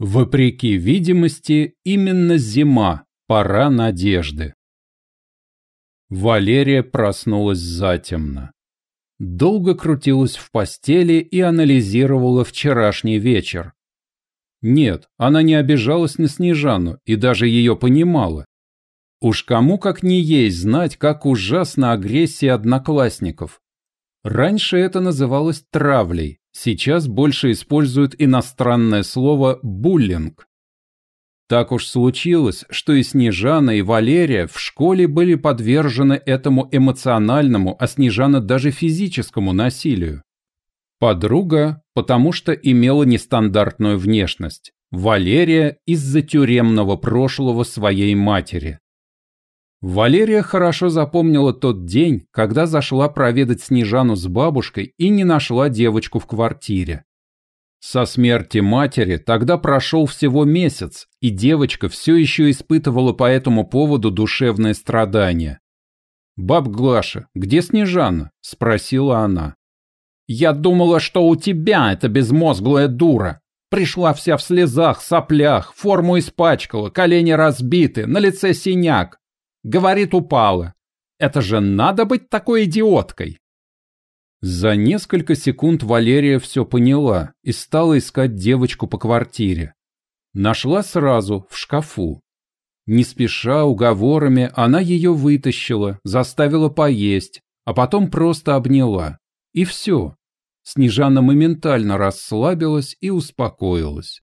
Вопреки видимости, именно зима, пора надежды. Валерия проснулась затемно. Долго крутилась в постели и анализировала вчерашний вечер. Нет, она не обижалась на Снежану и даже ее понимала. Уж кому как не ей знать, как ужасна агрессия одноклассников. Раньше это называлось травлей, сейчас больше используют иностранное слово «буллинг». Так уж случилось, что и Снежана, и Валерия в школе были подвержены этому эмоциональному, а Снежана даже физическому насилию. Подруга, потому что имела нестандартную внешность. Валерия из-за тюремного прошлого своей матери. Валерия хорошо запомнила тот день, когда зашла проведать Снежану с бабушкой и не нашла девочку в квартире. Со смерти матери тогда прошел всего месяц, и девочка все еще испытывала по этому поводу душевное страдание. «Баб Глаша, где Снежана?» – спросила она. «Я думала, что у тебя эта безмозглая дура. Пришла вся в слезах, соплях, форму испачкала, колени разбиты, на лице синяк. Говорит, упала. Это же надо быть такой идиоткой. За несколько секунд Валерия все поняла и стала искать девочку по квартире. Нашла сразу, в шкафу. Не спеша, уговорами, она ее вытащила, заставила поесть, а потом просто обняла. И все. Снежана моментально расслабилась и успокоилась.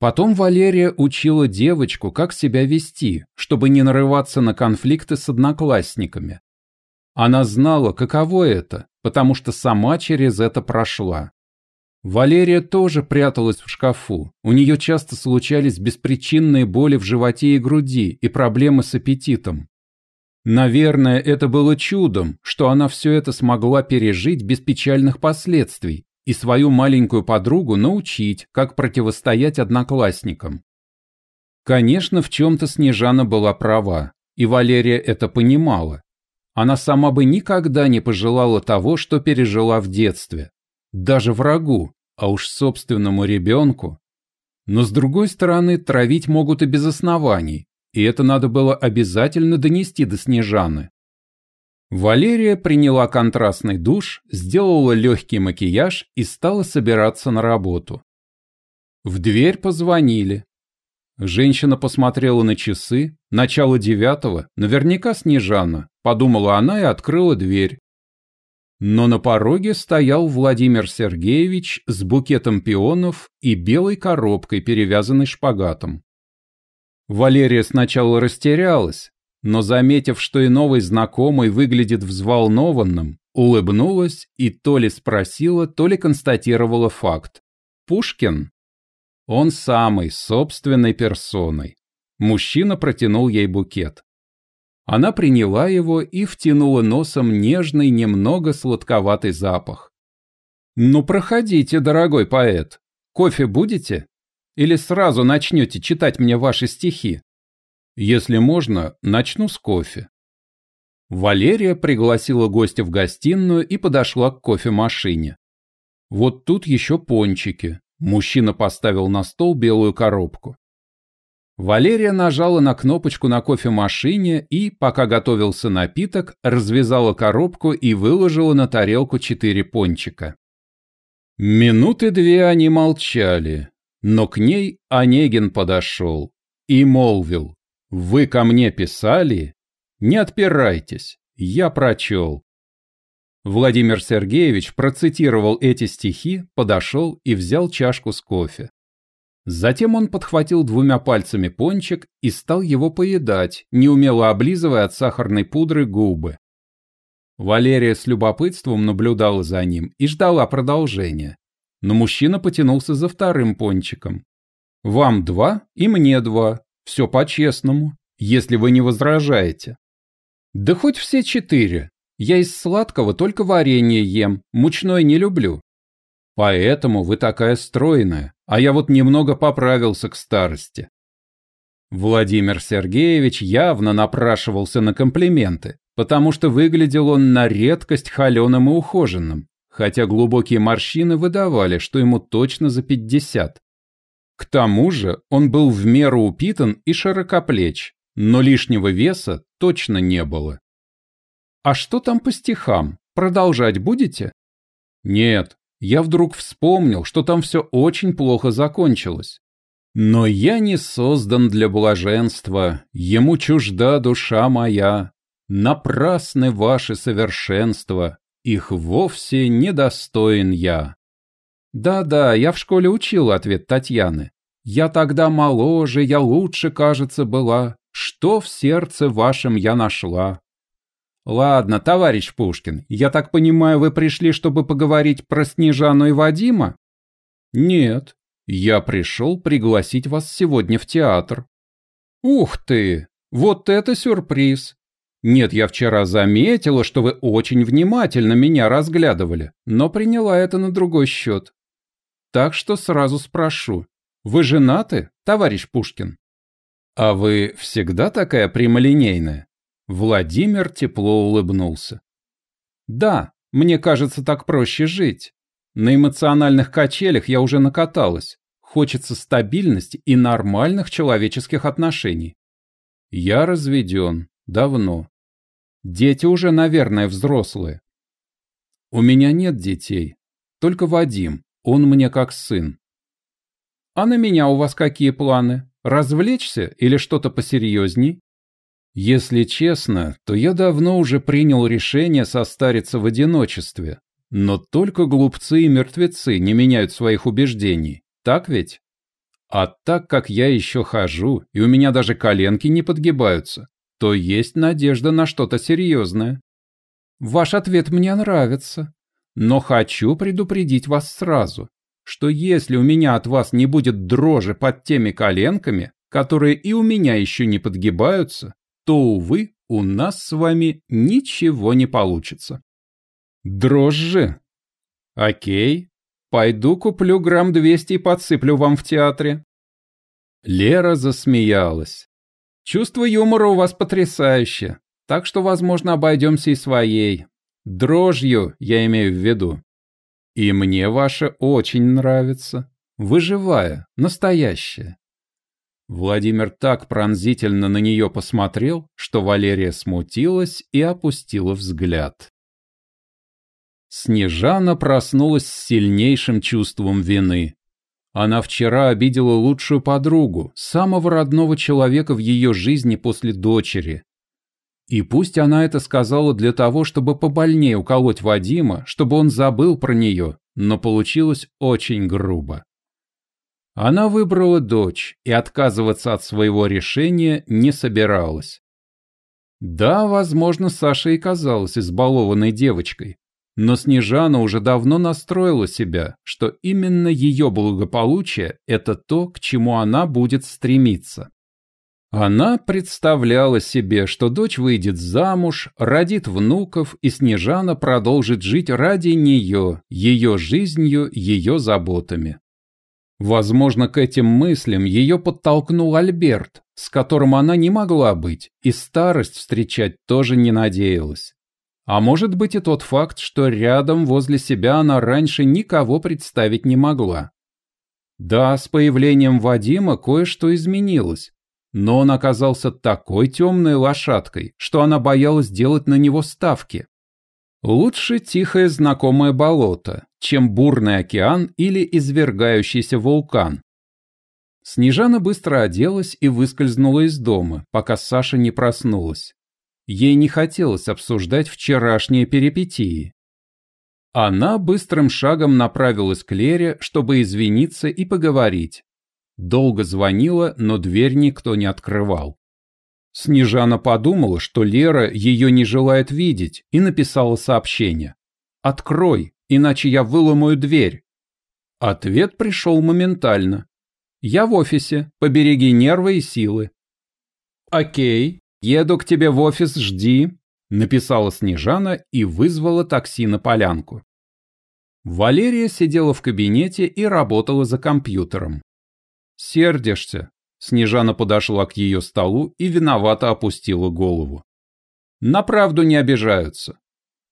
Потом Валерия учила девочку, как себя вести, чтобы не нарываться на конфликты с одноклассниками. Она знала, каково это, потому что сама через это прошла. Валерия тоже пряталась в шкафу. У нее часто случались беспричинные боли в животе и груди и проблемы с аппетитом. Наверное, это было чудом, что она все это смогла пережить без печальных последствий, и свою маленькую подругу научить, как противостоять одноклассникам. Конечно, в чем-то Снежана была права, и Валерия это понимала. Она сама бы никогда не пожелала того, что пережила в детстве. Даже врагу, а уж собственному ребенку. Но с другой стороны, травить могут и без оснований, и это надо было обязательно донести до Снежаны. Валерия приняла контрастный душ, сделала легкий макияж и стала собираться на работу. В дверь позвонили. Женщина посмотрела на часы, начало девятого, наверняка Снежана, подумала она и открыла дверь. Но на пороге стоял Владимир Сергеевич с букетом пионов и белой коробкой, перевязанной шпагатом. Валерия сначала растерялась, но, заметив, что и новый знакомый выглядит взволнованным, улыбнулась и то ли спросила, то ли констатировала факт. «Пушкин?» Он самый, собственной персоной. Мужчина протянул ей букет. Она приняла его и втянула носом нежный, немного сладковатый запах. «Ну, проходите, дорогой поэт. Кофе будете? Или сразу начнете читать мне ваши стихи?» Если можно, начну с кофе. Валерия пригласила гостя в гостиную и подошла к кофемашине. Вот тут еще пончики. Мужчина поставил на стол белую коробку. Валерия нажала на кнопочку на кофемашине и, пока готовился напиток, развязала коробку и выложила на тарелку четыре пончика. Минуты две они молчали, но к ней Онегин подошел и молвил. Вы ко мне писали? Не отпирайтесь, я прочел. Владимир Сергеевич процитировал эти стихи, подошел и взял чашку с кофе. Затем он подхватил двумя пальцами пончик и стал его поедать, неумело облизывая от сахарной пудры губы. Валерия с любопытством наблюдала за ним и ждала продолжения. Но мужчина потянулся за вторым пончиком. «Вам два и мне два», все по-честному, если вы не возражаете. Да хоть все четыре. Я из сладкого только варенье ем, мучное не люблю. Поэтому вы такая стройная, а я вот немного поправился к старости. Владимир Сергеевич явно напрашивался на комплименты, потому что выглядел он на редкость холеным и ухоженным, хотя глубокие морщины выдавали, что ему точно за пятьдесят. К тому же он был в меру упитан и широкоплеч, но лишнего веса точно не было. «А что там по стихам? Продолжать будете?» «Нет, я вдруг вспомнил, что там все очень плохо закончилось. Но я не создан для блаженства, ему чужда душа моя. Напрасны ваши совершенства, их вовсе недостоин я. Да-да, я в школе учил ответ Татьяны. Я тогда моложе, я лучше, кажется, была. Что в сердце вашем я нашла? Ладно, товарищ Пушкин, я так понимаю, вы пришли, чтобы поговорить про Снежану и Вадима? Нет, я пришел пригласить вас сегодня в театр. Ух ты, вот это сюрприз. Нет, я вчера заметила, что вы очень внимательно меня разглядывали, но приняла это на другой счет. Так что сразу спрошу, вы женаты, товарищ Пушкин? А вы всегда такая прямолинейная? Владимир тепло улыбнулся. Да, мне кажется, так проще жить. На эмоциональных качелях я уже накаталась. Хочется стабильности и нормальных человеческих отношений. Я разведен. Давно. Дети уже, наверное, взрослые. У меня нет детей. Только Вадим. Он мне как сын. А на меня у вас какие планы? Развлечься или что-то посерьезней? Если честно, то я давно уже принял решение состариться в одиночестве. Но только глупцы и мертвецы не меняют своих убеждений. Так ведь? А так как я еще хожу, и у меня даже коленки не подгибаются, то есть надежда на что-то серьезное. Ваш ответ мне нравится, но хочу предупредить вас сразу, что если у меня от вас не будет дрожи под теми коленками, которые и у меня еще не подгибаются, то, увы, у нас с вами ничего не получится. Дрожжи. Окей. Пойду куплю грамм двести и подсыплю вам в театре. Лера засмеялась. Чувство юмора у вас потрясающее, так что, возможно, обойдемся и своей. Дрожью, я имею в виду. И мне ваше очень нравится. Вы живая, настоящая. Владимир так пронзительно на нее посмотрел, что Валерия смутилась и опустила взгляд. Снежана проснулась с сильнейшим чувством вины. Она вчера обидела лучшую подругу, самого родного человека в ее жизни после дочери. И пусть она это сказала для того, чтобы побольнее уколоть Вадима, чтобы он забыл про нее, но получилось очень грубо. Она выбрала дочь и отказываться от своего решения не собиралась. Да, возможно, Саша и казалась избалованной девочкой, но Снежана уже давно настроила себя, что именно ее благополучие – это то, к чему она будет стремиться. Она представляла себе, что дочь выйдет замуж, родит внуков, и Снежана продолжит жить ради нее, ее жизнью, ее заботами. Возможно, к этим мыслям ее подтолкнул Альберт, с которым она не могла быть, и старость встречать тоже не надеялась. А может быть и тот факт, что рядом возле себя она раньше никого представить не могла. Да, с появлением Вадима кое-что изменилось, но он оказался такой темной лошадкой, что она боялась делать на него ставки. Лучше тихое знакомое болото, чем бурный океан или извергающийся вулкан. Снежана быстро оделась и выскользнула из дома, пока Саша не проснулась. Ей не хотелось обсуждать вчерашние перипетии. Она быстрым шагом направилась к Лере, чтобы извиниться и поговорить. Долго звонила, но дверь никто не открывал. Снежана подумала, что Лера ее не желает видеть, и написала сообщение. «Открой, иначе я выломаю дверь». Ответ пришел моментально. «Я в офисе, побереги нервы и силы». «Окей, еду к тебе в офис, жди», — написала Снежана и вызвала такси на полянку. Валерия сидела в кабинете и работала за компьютером. «Сердишься?» Снежана подошла к ее столу и виновато опустила голову. На правду не обижаются.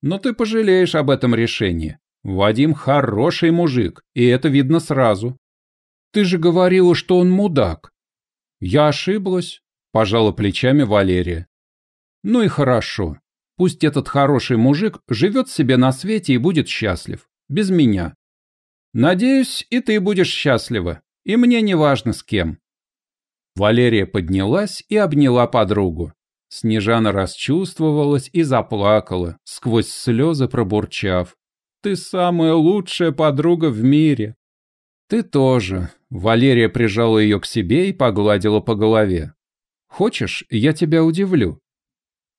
Но ты пожалеешь об этом решении. Вадим хороший мужик, и это видно сразу. Ты же говорила, что он мудак. Я ошиблась, пожала плечами Валерия. Ну и хорошо. Пусть этот хороший мужик живет себе на свете и будет счастлив. Без меня. Надеюсь, и ты будешь счастлива. И мне не важно с кем. Валерия поднялась и обняла подругу. Снежана расчувствовалась и заплакала, сквозь слезы пробурчав. «Ты самая лучшая подруга в мире!» «Ты тоже!» Валерия прижала ее к себе и погладила по голове. «Хочешь, я тебя удивлю?»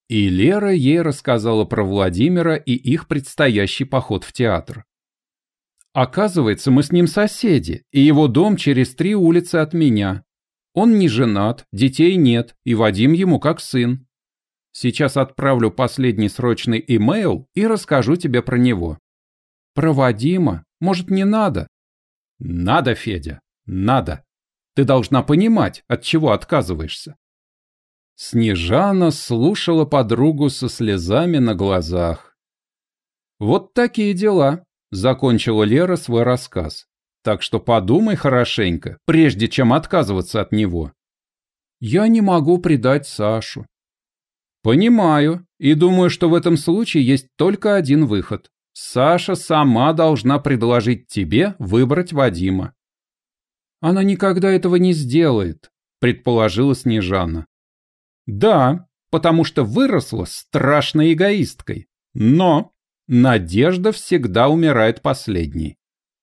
И Лера ей рассказала про Владимира и их предстоящий поход в театр. Оказывается, мы с ним соседи, и его дом через три улицы от меня. Он не женат, детей нет, и Вадим ему как сын. Сейчас отправлю последний срочный имейл и расскажу тебе про него. Про Вадима? Может, не надо? Надо, Федя, надо. Ты должна понимать, от чего отказываешься. Снежана слушала подругу со слезами на глазах. «Вот такие дела», — закончила Лера свой рассказ. «Так что подумай хорошенько, прежде чем отказываться от него». «Я не могу предать Сашу». «Понимаю, и думаю, что в этом случае есть только один выход. Саша сама должна предложить тебе выбрать Вадима». «Она никогда этого не сделает», — предположила Снежана. Да, потому что выросла страшной эгоисткой. Но надежда всегда умирает последней.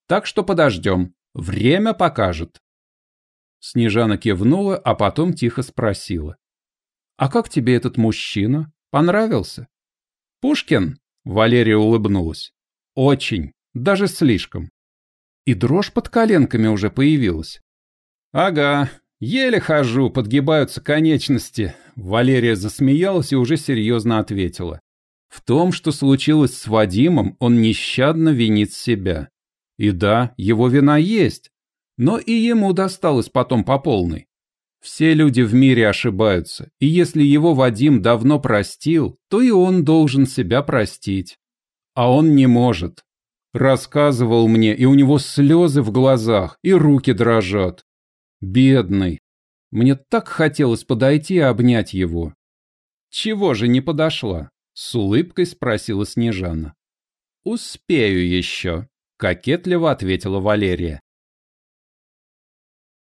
Так что подождем, время покажет. Снежана кивнула, а потом тихо спросила. «А как тебе этот мужчина? Понравился?» «Пушкин?» — Валерия улыбнулась. «Очень, даже слишком. И дрожь под коленками уже появилась». «Ага, еле хожу, подгибаются конечности. Валерия засмеялась и уже серьезно ответила. В том, что случилось с Вадимом, он нещадно винит себя. И да, его вина есть, но и ему досталось потом по полной. Все люди в мире ошибаются, и если его Вадим давно простил, то и он должен себя простить. А он не может. Рассказывал мне, и у него слезы в глазах, и руки дрожат. Бедный. Мне так хотелось подойти и обнять его. «Чего же не подошла?» — с улыбкой спросила Снежана. «Успею еще», — кокетливо ответила Валерия.